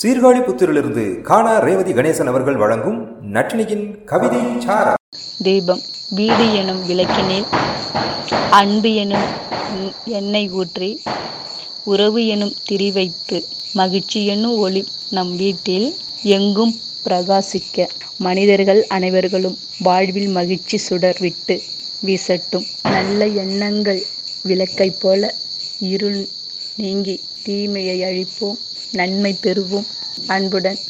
சீர்காழி புத்திரிலிருந்து காணா ரேவதி கணேசன் அவர்கள் வழங்கும் நட்டினியின் கவிதை சாரா. தீபம் வீடு எனும் விளக்கினில் அன்பு எனும் எண்ணெய் ஊற்றி உறவு எனும் திரி வைத்து மகிழ்ச்சி எனும் ஒளி நம் வீட்டில் எங்கும் பிரகாசிக்க மனிதர்கள் அனைவர்களும் வாழ்வில் மகிழ்ச்சி சுடர் விட்டு வீசட்டும். நல்ல எண்ணங்கள் விளக்கைப் போல இருள் நீங்கி தீமையை அழிப்போம். நன்மை பெறுவோம் அன்புடன்.